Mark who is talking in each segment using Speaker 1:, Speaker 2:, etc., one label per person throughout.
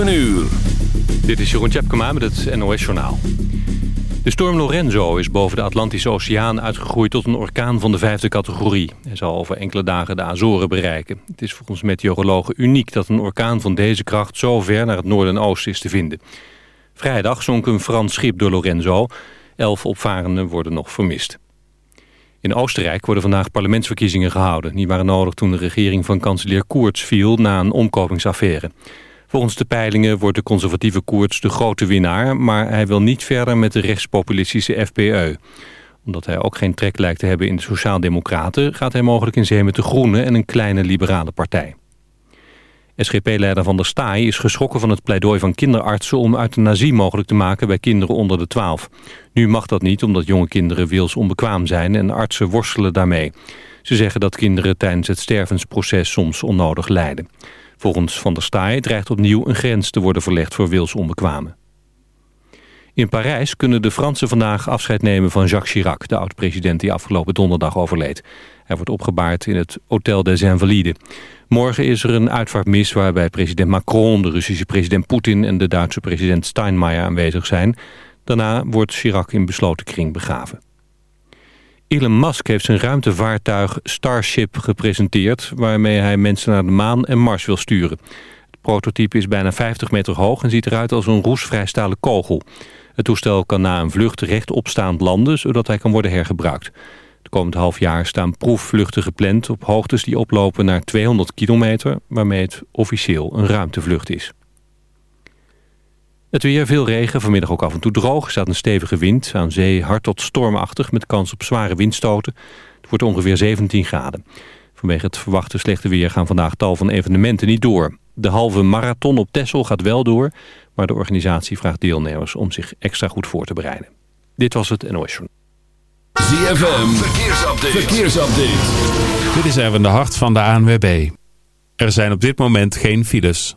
Speaker 1: 7 uur.
Speaker 2: Dit is Jeroen Tjepkema met het NOS Journaal. De storm Lorenzo is boven de Atlantische Oceaan uitgegroeid tot een orkaan van de vijfde categorie. Hij zal over enkele dagen de Azoren bereiken. Het is volgens meteorologen uniek dat een orkaan van deze kracht zo ver naar het noorden en oosten is te vinden. Vrijdag zonk een Frans schip door Lorenzo. Elf opvarenden worden nog vermist. In Oostenrijk worden vandaag parlementsverkiezingen gehouden. Die waren nodig toen de regering van kanselier Koerts viel na een omkopingsaffaire. Volgens de peilingen wordt de conservatieve Koerts de grote winnaar... maar hij wil niet verder met de rechtspopulistische FPE. Omdat hij ook geen trek lijkt te hebben in de Sociaaldemocraten... gaat hij mogelijk in zee met de Groenen en een kleine liberale partij. SGP-leider Van der Staaij is geschrokken van het pleidooi van kinderartsen... om euthanasie mogelijk te maken bij kinderen onder de 12. Nu mag dat niet omdat jonge kinderen wils onbekwaam zijn... en artsen worstelen daarmee. Ze zeggen dat kinderen tijdens het stervensproces soms onnodig lijden. Volgens Van der Staaij dreigt opnieuw een grens te worden verlegd voor wilsonbekwamen. In Parijs kunnen de Fransen vandaag afscheid nemen van Jacques Chirac... de oud-president die afgelopen donderdag overleed. Hij wordt opgebaard in het Hotel des Invalides. Morgen is er een uitvaartmis waarbij president Macron... de Russische president Poetin en de Duitse president Steinmeier aanwezig zijn. Daarna wordt Chirac in besloten kring begraven. Elon Musk heeft zijn ruimtevaartuig Starship gepresenteerd... waarmee hij mensen naar de maan en Mars wil sturen. Het prototype is bijna 50 meter hoog en ziet eruit als een roesvrij stalen kogel. Het toestel kan na een vlucht rechtopstaand landen... zodat hij kan worden hergebruikt. Het komend half jaar staan proefvluchten gepland... op hoogtes die oplopen naar 200 kilometer... waarmee het officieel een ruimtevlucht is. Het weer, veel regen, vanmiddag ook af en toe droog. Er staat een stevige wind, aan zee hard tot stormachtig... met kans op zware windstoten. Het wordt ongeveer 17 graden. Vanwege het verwachte slechte weer gaan vandaag tal van evenementen niet door. De halve marathon op Texel gaat wel door... maar de organisatie vraagt deelnemers om zich extra goed voor te bereiden. Dit was het NOS Journal.
Speaker 1: ZFM, verkeersupdate. verkeersupdate.
Speaker 3: Dit is even de hart van de ANWB. Er zijn op dit moment geen files.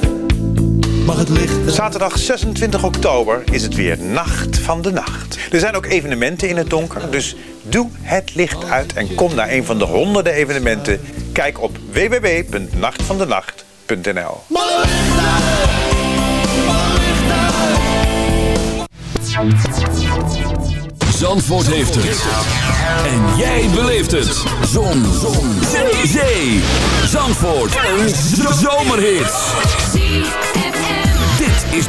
Speaker 4: Mag het licht?
Speaker 5: Zaterdag 26 oktober is het weer Nacht van de Nacht. Er zijn ook evenementen in het donker, dus doe het licht uit en kom naar een van de honderden evenementen. Kijk op www.nachtvandenacht.nl?
Speaker 1: Zandvoort heeft het. En jij beleeft het. Zon. Zon. Zee. Zee. Zandvoort. Een zomerhit.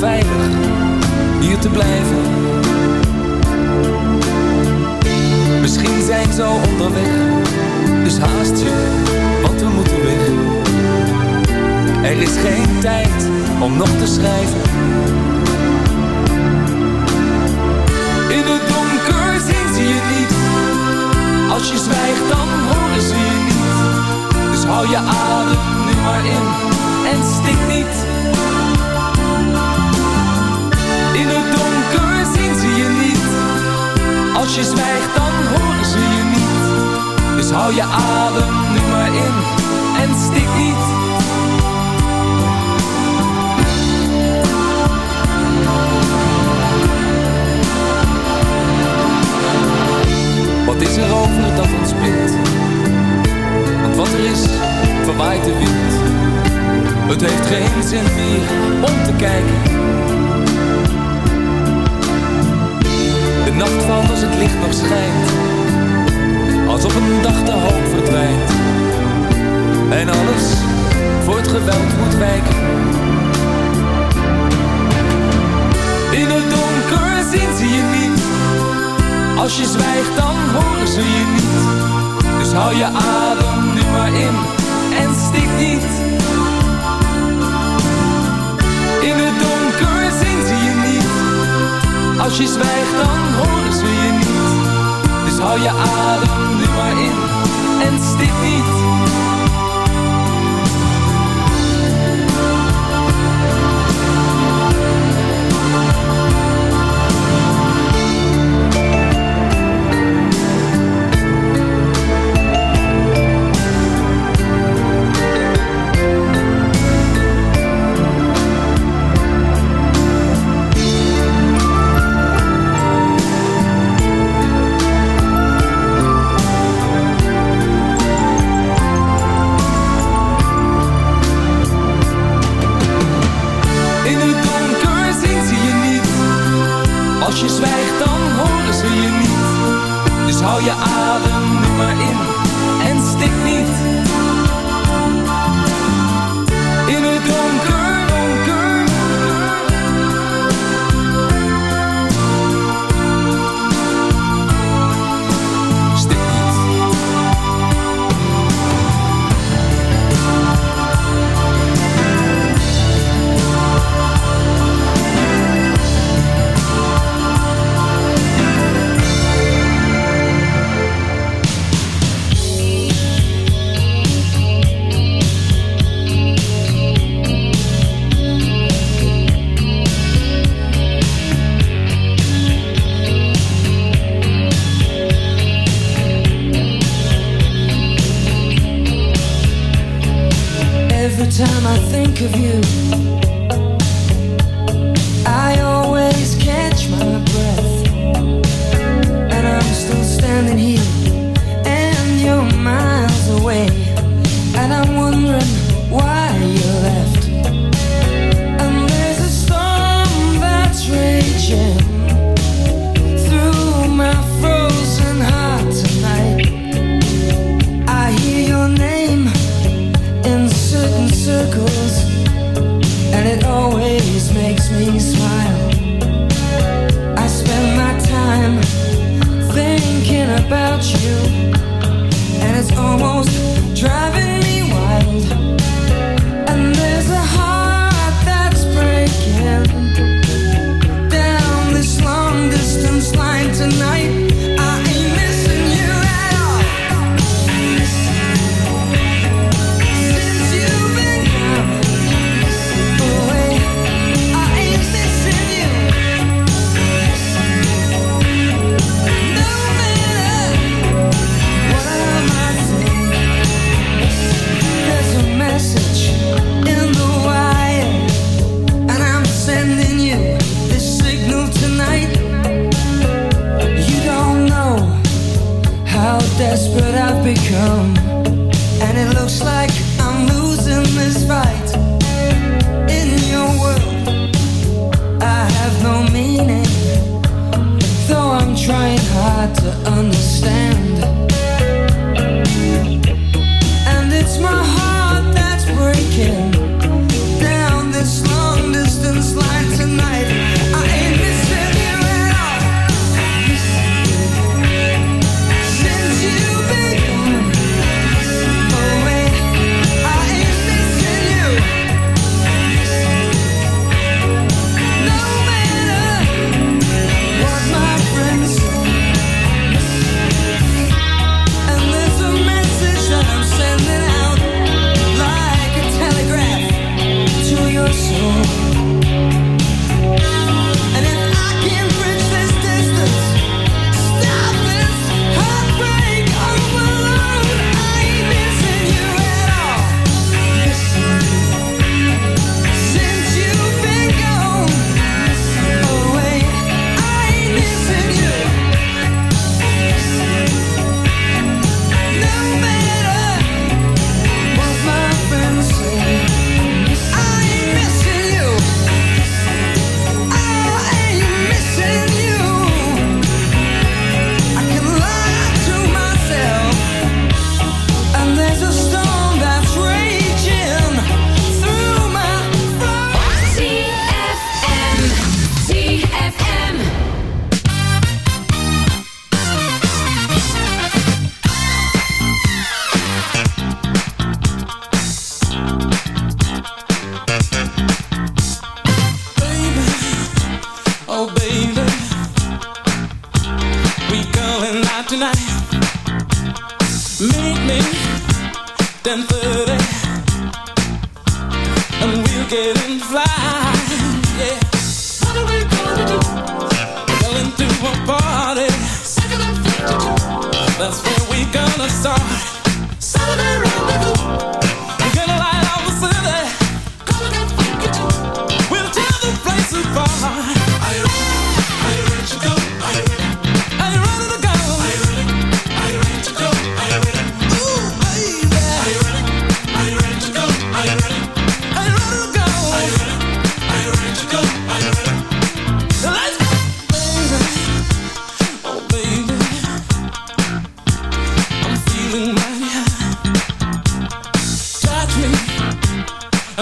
Speaker 6: veilig hier te blijven. Misschien zijn ze al onderweg, dus haast je, want we moeten weg. Er is geen tijd om nog te schrijven heeft geen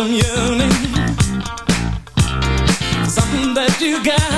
Speaker 6: I'm
Speaker 7: yearning for something that you got.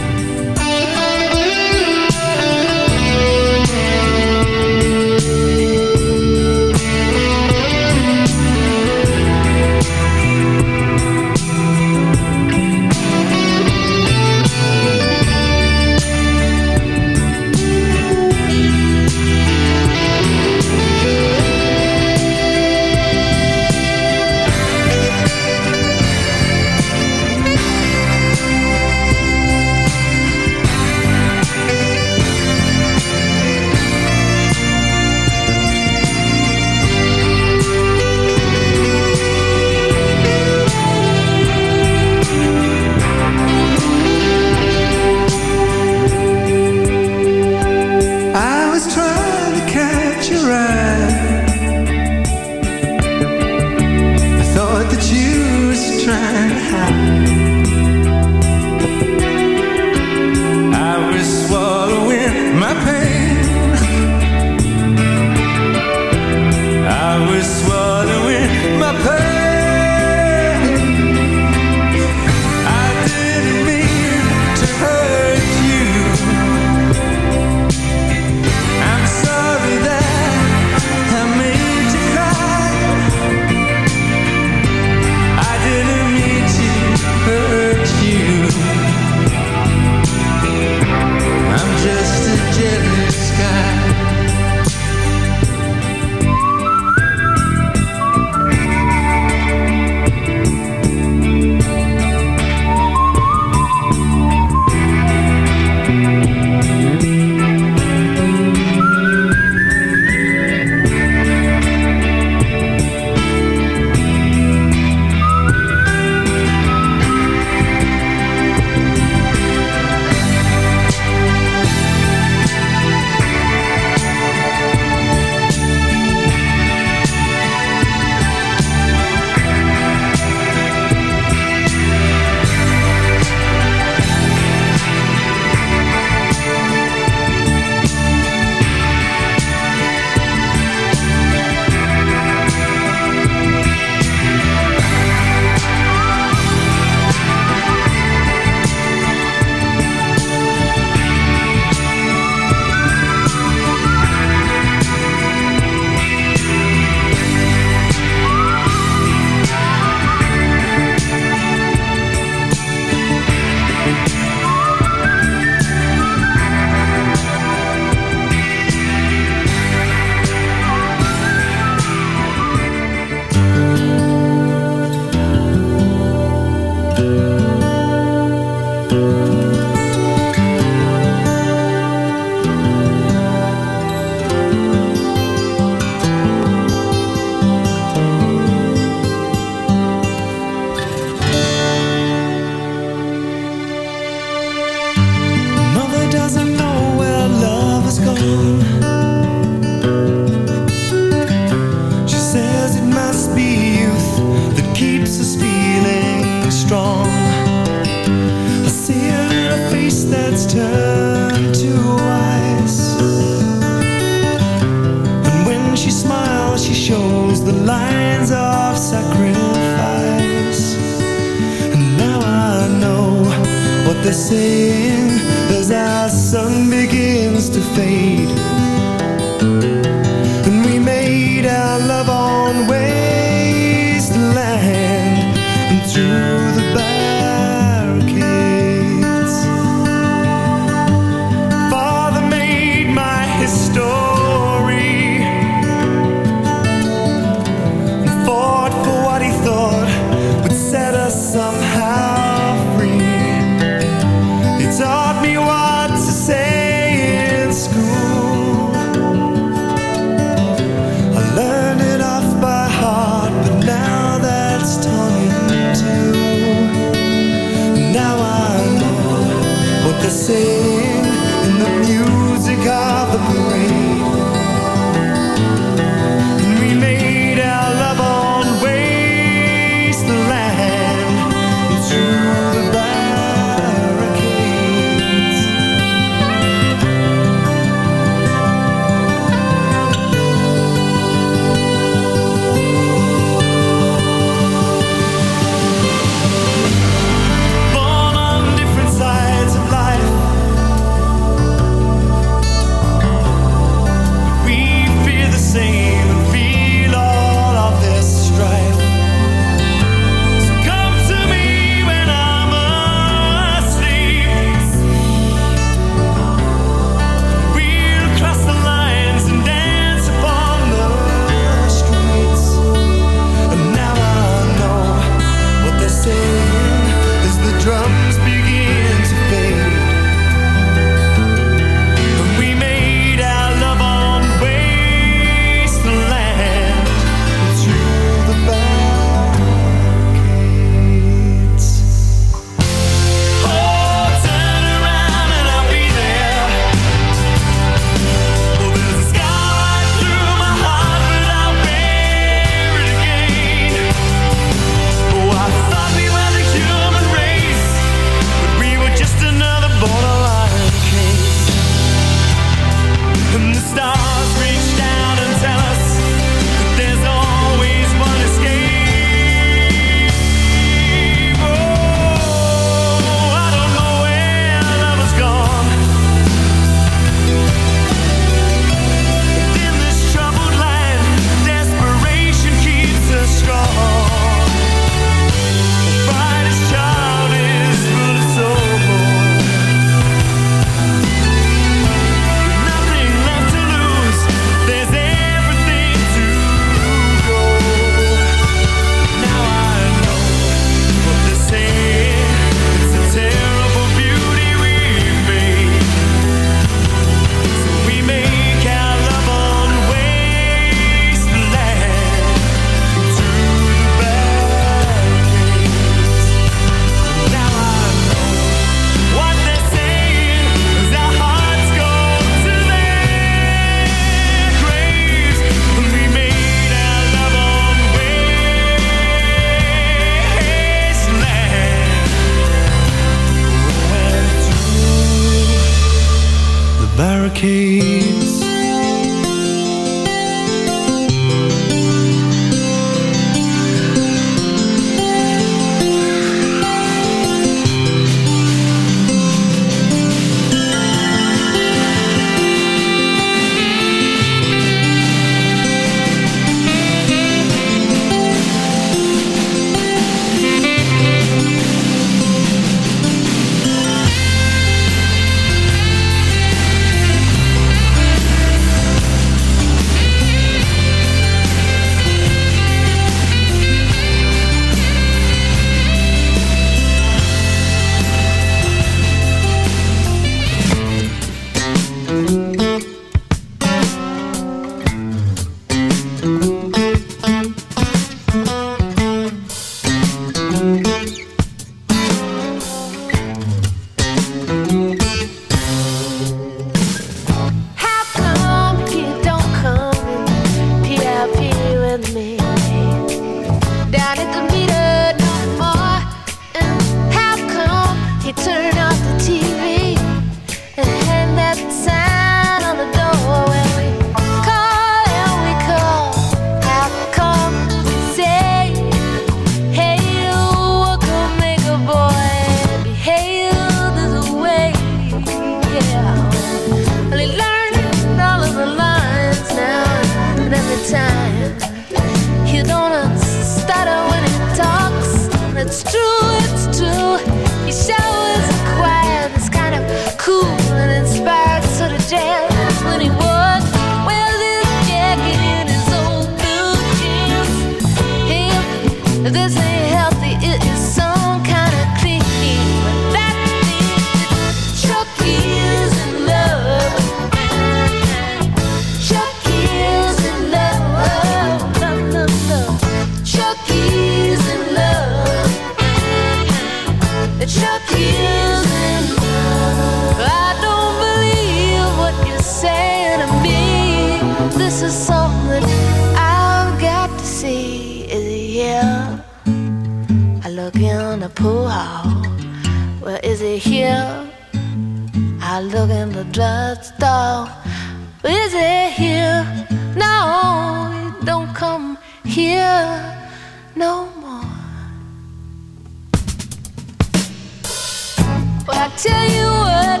Speaker 8: tell you what,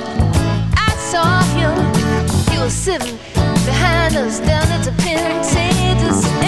Speaker 8: I saw him. He was sitting behind us down at the Penn
Speaker 1: Centers.